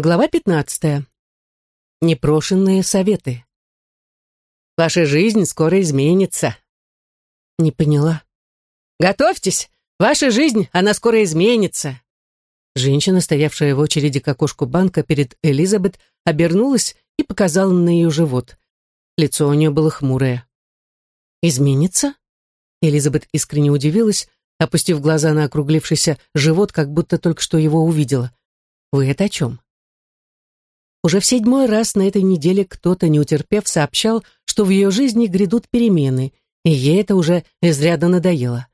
Глава 15. Непрошенные советы. Ваша жизнь скоро изменится. Не поняла. Готовьтесь! Ваша жизнь, она скоро изменится. Женщина, стоявшая в очереди к окошку банка перед Элизабет, обернулась и показала на ее живот. Лицо у нее было хмурое. «Изменится?» Элизабет искренне удивилась, опустив глаза на округлившийся живот, как будто только что его увидела. «Вы это о чем?» Уже в седьмой раз на этой неделе кто-то, не утерпев, сообщал, что в ее жизни грядут перемены, и ей это уже изрядно надоело.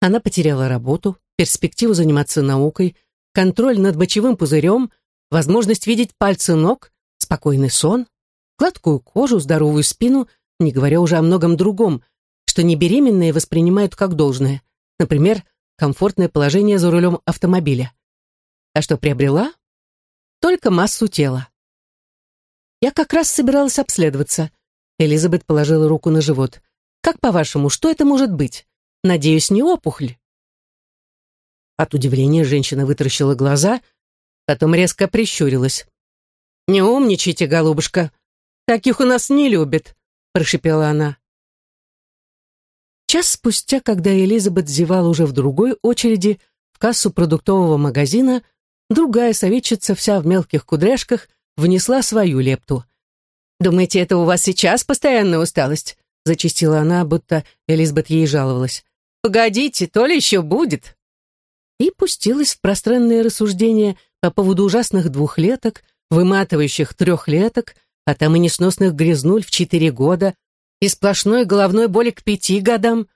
Она потеряла работу, перспективу заниматься наукой, контроль над мочевым пузырем, возможность видеть пальцы ног, спокойный сон, гладкую кожу, здоровую спину, не говоря уже о многом другом, что небеременные воспринимают как должное. Например, комфортное положение за рулем автомобиля. А что приобрела? Только массу тела. Я как раз собиралась обследоваться. Элизабет положила руку на живот. Как по-вашему, что это может быть? Надеюсь, не опухоль. От удивления женщина вытаращила глаза, потом резко прищурилась. «Не умничайте, голубушка. Таких у нас не любят», — прошипела она. Час спустя, когда Элизабет зевала уже в другой очереди, в кассу продуктового магазина, другая советчица, вся в мелких кудряшках, внесла свою лепту. «Думаете, это у вас сейчас постоянная усталость?» зачистила она, будто Элизабет ей жаловалась. «Погодите, то ли еще будет!» И пустилась в пространные рассуждения по поводу ужасных двухлеток, выматывающих трехлеток, а там и несносных грязнуль в четыре года, и сплошной головной боли к пяти годам,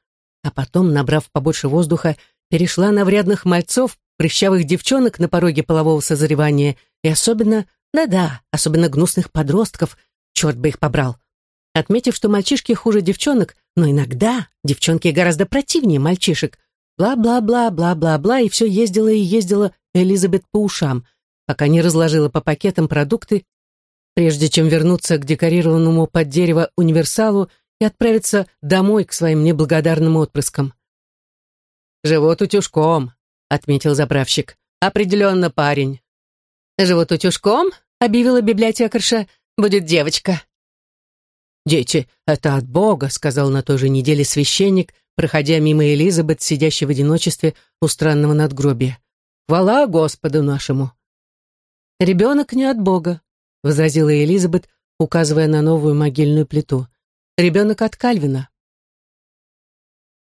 а потом, набрав побольше воздуха, перешла на врядных мальцов, прыщавых девчонок на пороге полового созревания и особенно да-да, особенно гнусных подростков, черт бы их побрал. Отметив, что мальчишки хуже девчонок, но иногда девчонки гораздо противнее мальчишек. Бла-бла-бла, бла-бла-бла, и все ездила и ездила Элизабет по ушам, пока не разложила по пакетам продукты, прежде чем вернуться к декорированному под дерево универсалу и отправиться домой к своим неблагодарным отпрыскам. «Живот утюжком», — отметил заправщик. «Определенно парень». «Живот утюжком?» — объявила библиотекарша. «Будет девочка». «Дети, это от Бога», — сказал на той же неделе священник, проходя мимо Элизабет, сидящей в одиночестве у странного надгробия. «Хвала Господу нашему!» «Ребенок не от Бога», — возразила Элизабет, указывая на новую могильную плиту. «Ребенок от Кальвина».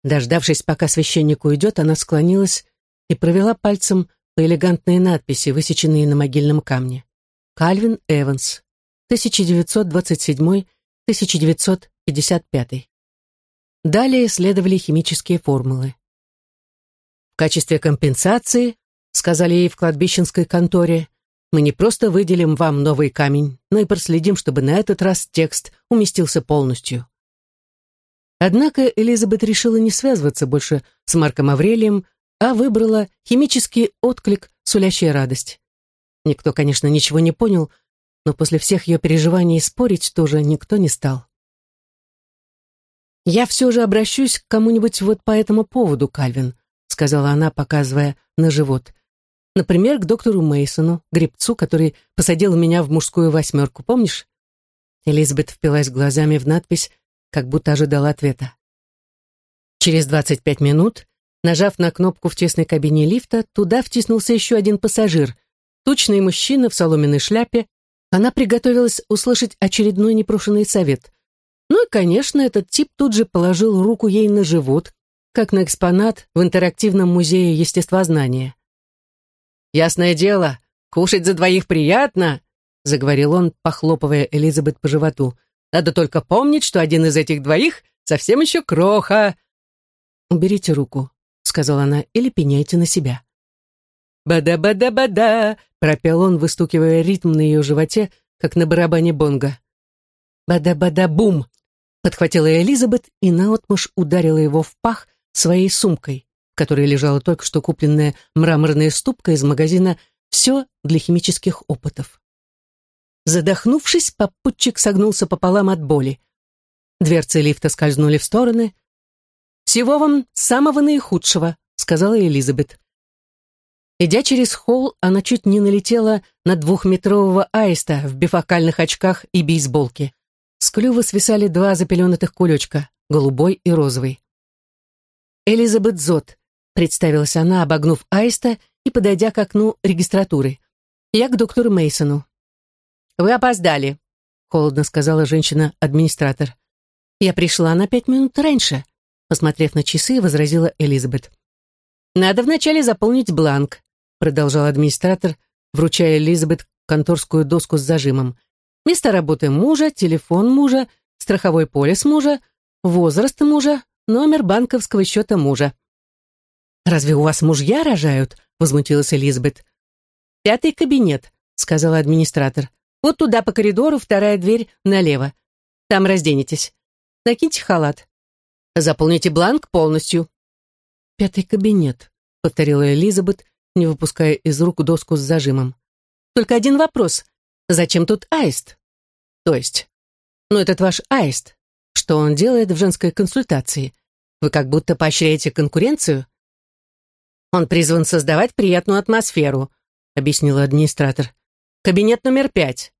Дождавшись, пока священник уйдет, она склонилась и провела пальцем по элегантной надписи, высеченной на могильном камне. Кальвин Эванс, 1927-1955. Далее следовали химические формулы. В качестве компенсации, сказали ей в кладбищенской конторе, мы не просто выделим вам новый камень, но и проследим, чтобы на этот раз текст уместился полностью. Однако Элизабет решила не связываться больше с Марком Аврелием, а выбрала химический отклик, сулящий радость. Никто, конечно, ничего не понял, но после всех ее переживаний спорить тоже никто не стал. «Я все же обращусь к кому-нибудь вот по этому поводу, Кальвин», сказала она, показывая на живот. «Например, к доктору Мейсону, гребцу, который посадил меня в мужскую восьмерку, помнишь?» Элизабет впилась глазами в надпись, как будто ожидала ответа. Через двадцать пять минут Нажав на кнопку в тесной кабине лифта, туда втиснулся еще один пассажир. Тучный мужчина в соломенной шляпе. Она приготовилась услышать очередной непрошенный совет. Ну и, конечно, этот тип тут же положил руку ей на живот, как на экспонат в интерактивном музее естествознания. «Ясное дело, кушать за двоих приятно», — заговорил он, похлопывая Элизабет по животу. «Надо только помнить, что один из этих двоих совсем еще кроха». «Уберите руку», сказала она, — или пеняйте на себя. «Бада-бада-бада!» — пропел он, выстукивая ритм на ее животе, как на барабане бонга. «Бада-бада-бум!» — подхватила Элизабет и наотмашь ударила его в пах своей сумкой, в которой лежала только что купленная мраморная ступка из магазина «Все для химических опытов». Задохнувшись, попутчик согнулся пополам от боли. Дверцы лифта скользнули в стороны, «Всего вам самого наихудшего», — сказала Элизабет. Идя через холл, она чуть не налетела на двухметрового аиста в бифокальных очках и бейсболке. С клюва свисали два запеленатых кулечка, голубой и розовый. «Элизабет Зот», — представилась она, обогнув аиста и подойдя к окну регистратуры. «Я к доктору Мейсону. «Вы опоздали», — холодно сказала женщина-администратор. «Я пришла на пять минут раньше», — посмотрев на часы, возразила Элизабет. «Надо вначале заполнить бланк», — продолжал администратор, вручая Элизабет конторскую доску с зажимом. «Место работы мужа, телефон мужа, страховой полис мужа, возраст мужа, номер банковского счета мужа». «Разве у вас мужья рожают?» — возмутилась Элизабет. «Пятый кабинет», — сказал администратор. «Вот туда по коридору, вторая дверь налево. Там разденетесь. Накиньте халат. Заполните бланк полностью». «Пятый кабинет», — повторила Элизабет, не выпуская из рук доску с зажимом. «Только один вопрос. Зачем тут аист?» «То есть?» «Ну, этот ваш аист. Что он делает в женской консультации? Вы как будто поощряете конкуренцию?» «Он призван создавать приятную атмосферу», — объяснила администратор. «Кабинет номер пять».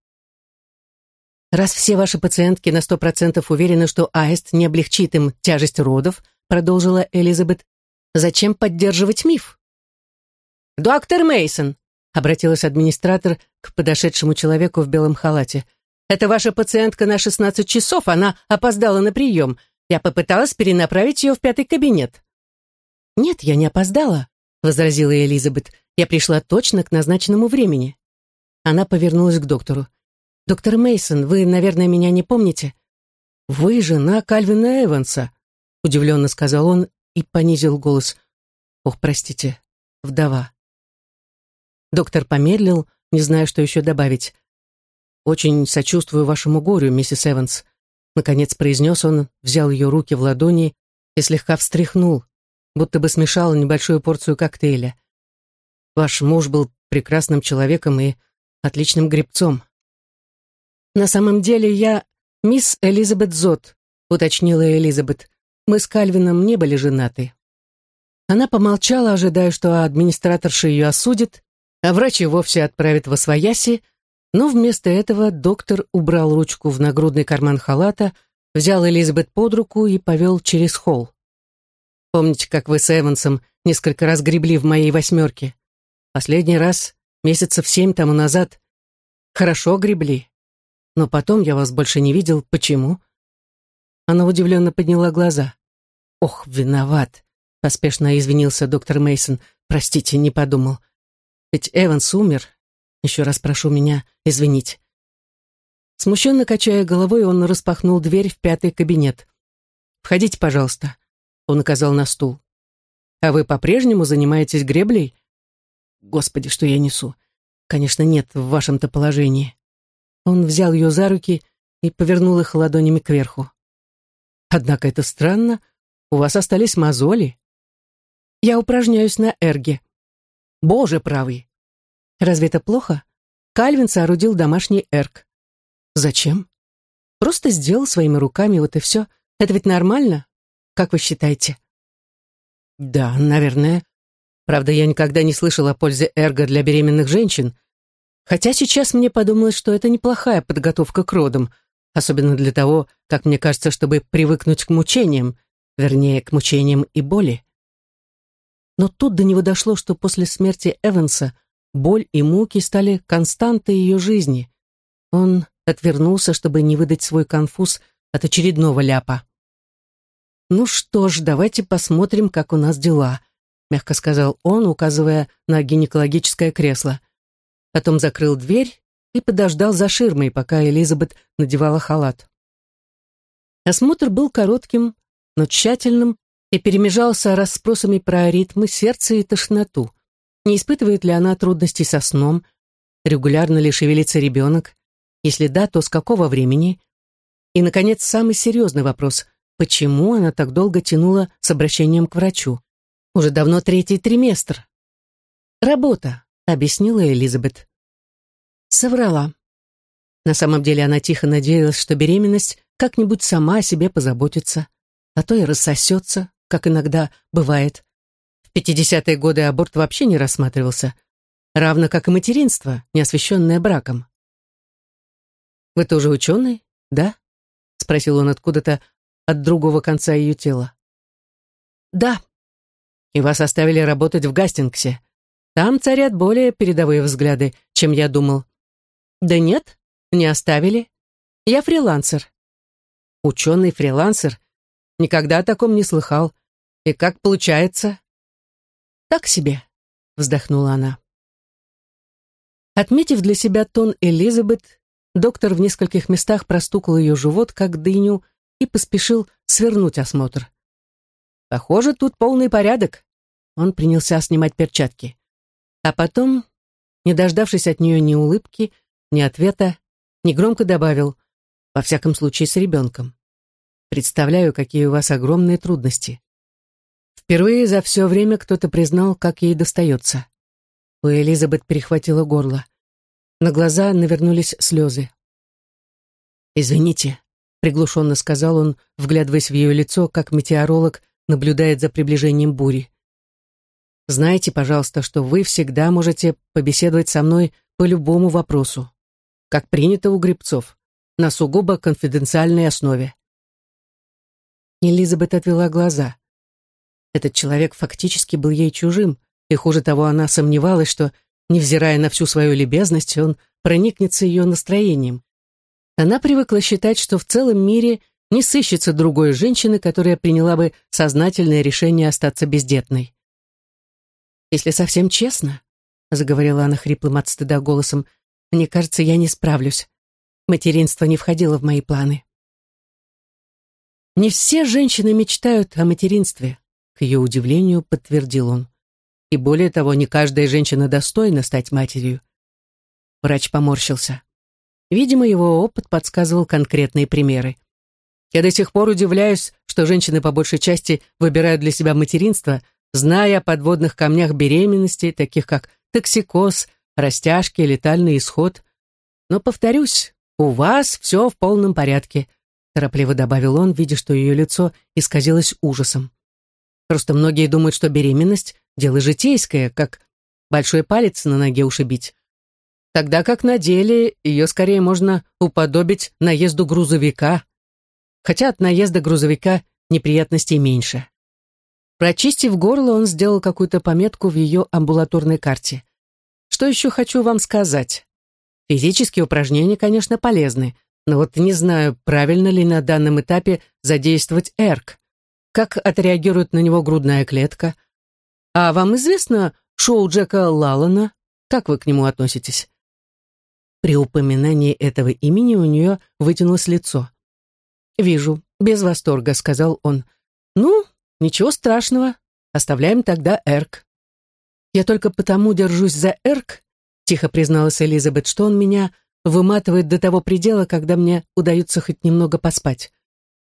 «Раз все ваши пациентки на сто процентов уверены, что аист не облегчит им тяжесть родов», продолжила Элизабет, Зачем поддерживать миф? «Доктор Мейсон, обратилась администратор к подошедшему человеку в белом халате. «Это ваша пациентка на 16 часов, она опоздала на прием. Я попыталась перенаправить ее в пятый кабинет». «Нет, я не опоздала», — возразила Элизабет. «Я пришла точно к назначенному времени». Она повернулась к доктору. «Доктор Мейсон, вы, наверное, меня не помните?» «Вы жена Кальвина Эванса», — удивленно сказал он и понизил голос. «Ох, простите, вдова». Доктор помедлил, не зная, что еще добавить. «Очень сочувствую вашему горю, миссис Эванс», наконец произнес он, взял ее руки в ладони и слегка встряхнул, будто бы смешал небольшую порцию коктейля. «Ваш муж был прекрасным человеком и отличным гребцом». «На самом деле я мисс Элизабет Зот», уточнила Элизабет. Мы с Кальвином не были женаты. Она помолчала, ожидая, что администраторша ее осудит, а врач вовсе отправит во свояси, но вместо этого доктор убрал ручку в нагрудный карман халата, взял Элизабет под руку и повел через холл. «Помните, как вы с Эвансом несколько раз гребли в моей восьмерке? Последний раз, месяцев семь тому назад. Хорошо гребли. Но потом я вас больше не видел. Почему?» Она удивленно подняла глаза. «Ох, виноват!» — поспешно извинился доктор Мейсон. «Простите, не подумал. Ведь Эванс умер. Еще раз прошу меня извинить». Смущенно качая головой, он распахнул дверь в пятый кабинет. «Входите, пожалуйста», — он указал на стул. «А вы по-прежнему занимаетесь греблей?» «Господи, что я несу! Конечно, нет в вашем-то положении». Он взял ее за руки и повернул их ладонями кверху. «Однако это странно», у вас остались мозоли. Я упражняюсь на эрге. Боже правый! Разве это плохо? Кальвин соорудил домашний эрг. Зачем? Просто сделал своими руками, вот и все. Это ведь нормально? Как вы считаете? Да, наверное. Правда, я никогда не слышал о пользе эрга для беременных женщин. Хотя сейчас мне подумалось, что это неплохая подготовка к родам, особенно для того, как мне кажется, чтобы привыкнуть к мучениям, вернее, к мучениям и боли. Но тут до него дошло, что после смерти Эванса боль и муки стали константой ее жизни. Он отвернулся, чтобы не выдать свой конфуз от очередного ляпа. «Ну что ж, давайте посмотрим, как у нас дела», мягко сказал он, указывая на гинекологическое кресло. Потом закрыл дверь и подождал за ширмой, пока Элизабет надевала халат. Осмотр был коротким, но тщательным и перемежался расспросами про ритмы сердца и тошноту. Не испытывает ли она трудностей со сном? Регулярно ли шевелится ребенок? Если да, то с какого времени? И, наконец, самый серьезный вопрос. Почему она так долго тянула с обращением к врачу? Уже давно третий триместр. «Работа», — объяснила Элизабет. Соврала. На самом деле она тихо надеялась, что беременность как-нибудь сама о себе позаботится а то и рассосется, как иногда бывает. В 50-е годы аборт вообще не рассматривался, равно как и материнство, не освященное браком. «Вы тоже ученый, да?» — спросил он откуда-то от другого конца ее тела. «Да. И вас оставили работать в Гастингсе. Там царят более передовые взгляды, чем я думал». «Да нет, не оставили. Я фрилансер». «Ученый-фрилансер? Никогда о таком не слыхал. И как получается?» «Так себе», — вздохнула она. Отметив для себя тон Элизабет, доктор в нескольких местах простукал ее живот, как дыню, и поспешил свернуть осмотр. «Похоже, тут полный порядок». Он принялся снимать перчатки. А потом, не дождавшись от нее ни улыбки, ни ответа, негромко добавил, во всяком случае с ребенком. «Представляю, какие у вас огромные трудности». Впервые за все время кто-то признал, как ей достается. У Элизабет перехватило горло. На глаза навернулись слезы. «Извините», — приглушенно сказал он, вглядываясь в ее лицо, как метеоролог наблюдает за приближением бури. «Знайте, пожалуйста, что вы всегда можете побеседовать со мной по любому вопросу, как принято у гребцов, на сугубо конфиденциальной основе». Элизабет отвела глаза. Этот человек фактически был ей чужим, и хуже того, она сомневалась, что, невзирая на всю свою любезность, он проникнется ее настроением. Она привыкла считать, что в целом мире не сыщется другой женщины, которая приняла бы сознательное решение остаться бездетной. «Если совсем честно», — заговорила она хриплым от стыда голосом, «мне кажется, я не справлюсь. Материнство не входило в мои планы». Не все женщины мечтают о материнстве, к ее удивлению подтвердил он. И более того, не каждая женщина достойна стать матерью. Врач поморщился. Видимо, его опыт подсказывал конкретные примеры. Я до сих пор удивляюсь, что женщины по большей части выбирают для себя материнство, зная о подводных камнях беременности, таких как токсикоз, растяжки, летальный исход. Но, повторюсь, у вас все в полном порядке, торопливо добавил он, видя, что ее лицо исказилось ужасом. Просто многие думают, что беременность — дело житейское, как большой палец на ноге ушибить тогда как на деле ее скорее можно уподобить наезду грузовика, хотя от наезда грузовика неприятностей меньше. Прочистив горло, он сделал какую-то пометку в ее амбулаторной карте. Что еще хочу вам сказать? Физические упражнения, конечно, полезны, но вот не знаю, правильно ли на данном этапе задействовать ЭРК. Как отреагирует на него грудная клетка? А вам известно шоу Джека Лалана? Как вы к нему относитесь? При упоминании этого имени у нее вытянулось лицо. «Вижу, без восторга», — сказал он. «Ну, ничего страшного, оставляем тогда Эрк». «Я только потому держусь за Эрк», — тихо призналась Элизабет, «что он меня выматывает до того предела, когда мне удается хоть немного поспать.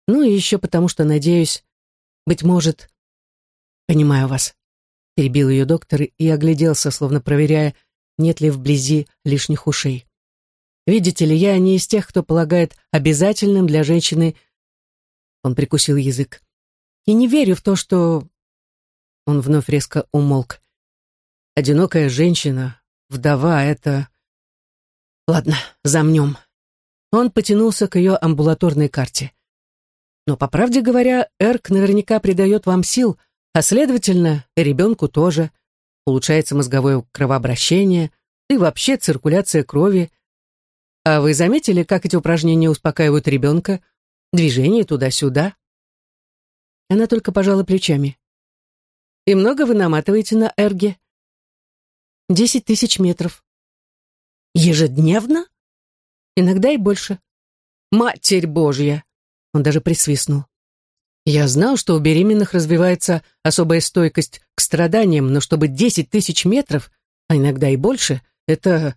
Ну и еще потому, что, надеюсь, быть может...» «Понимаю вас», — перебил ее доктор и огляделся, словно проверяя, нет ли вблизи лишних ушей. Видите ли, я не из тех, кто полагает обязательным для женщины... Он прикусил язык. И не верю в то, что... Он вновь резко умолк. Одинокая женщина, вдова, это... Ладно, замнем. Он потянулся к ее амбулаторной карте. Но, по правде говоря, Эрк наверняка придает вам сил, а, следовательно, и ребенку тоже. Улучшается мозговое кровообращение, и вообще циркуляция крови, а вы заметили, как эти упражнения успокаивают ребенка? Движение туда-сюда? Она только пожала плечами. И много вы наматываете на эрге? Десять тысяч метров. Ежедневно? Иногда и больше. Матерь Божья! Он даже присвистнул. Я знал, что у беременных развивается особая стойкость к страданиям, но чтобы десять тысяч метров, а иногда и больше, это...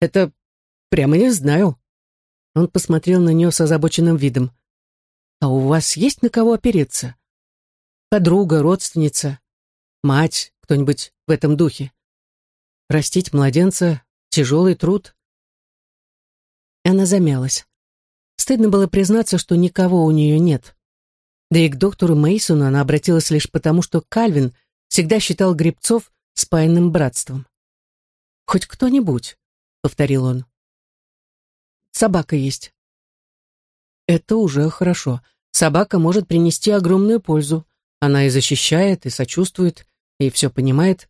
это Прямо не знаю. Он посмотрел на нее с озабоченным видом. А у вас есть на кого опереться? Подруга, родственница, мать, кто-нибудь в этом духе? Растить младенца — тяжелый труд. Она замялась. Стыдно было признаться, что никого у нее нет. Да и к доктору Мейсону она обратилась лишь потому, что Кальвин всегда считал грибцов спаянным братством. «Хоть кто-нибудь», — повторил он. «Собака есть». Это уже хорошо. Собака может принести огромную пользу. Она и защищает, и сочувствует, и все понимает.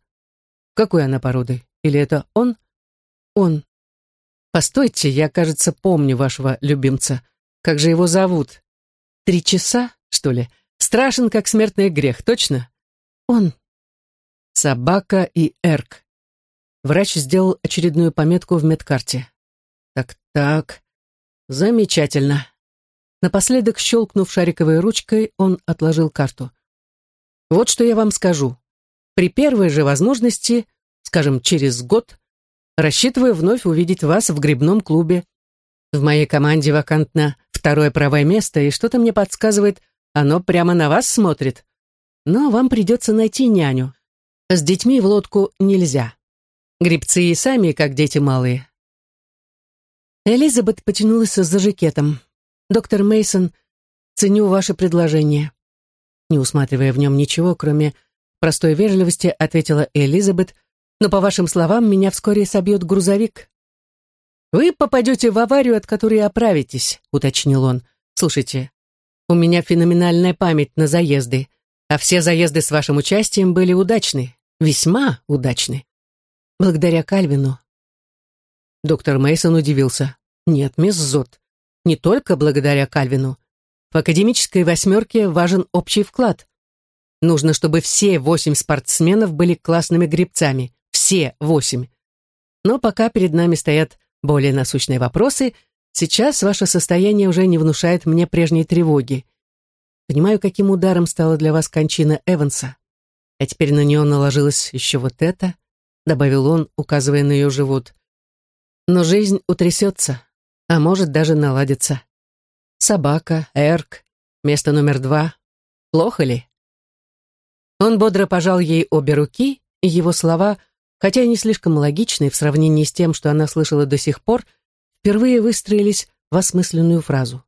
Какой она породы? Или это он? Он. Постойте, я, кажется, помню вашего любимца. Как же его зовут? Три часа, что ли? Страшен, как смертный грех, точно? Он. Собака и Эрк. Врач сделал очередную пометку в медкарте. Так-так. Замечательно. Напоследок, щелкнув шариковой ручкой, он отложил карту. Вот что я вам скажу. При первой же возможности, скажем, через год, рассчитываю вновь увидеть вас в грибном клубе. В моей команде вакантно второе правое место, и что-то мне подсказывает, оно прямо на вас смотрит. Но вам придется найти няню. С детьми в лодку нельзя. Грибцы и сами, как дети малые. Элизабет потянулась за жакетом. «Доктор Мейсон, ценю ваше предложение». Не усматривая в нем ничего, кроме простой вежливости, ответила Элизабет, «но, по вашим словам, меня вскоре собьет грузовик». «Вы попадете в аварию, от которой оправитесь», — уточнил он. «Слушайте, у меня феноменальная память на заезды, а все заезды с вашим участием были удачны, весьма удачны. Благодаря Кальвину». Доктор Мейсон удивился. «Нет, мисс Зот, не только благодаря Кальвину. В академической восьмерке важен общий вклад. Нужно, чтобы все восемь спортсменов были классными гребцами. Все восемь. Но пока перед нами стоят более насущные вопросы — Сейчас ваше состояние уже не внушает мне прежней тревоги. Понимаю, каким ударом стала для вас кончина Эванса. А теперь на нее наложилось еще вот это, добавил он, указывая на ее живот. Но жизнь утрясется, а может даже наладится. Собака, Эрк, место номер два. Плохо ли? Он бодро пожал ей обе руки, и его слова, хотя и не слишком логичные в сравнении с тем, что она слышала до сих пор, впервые выстроились в осмысленную фразу.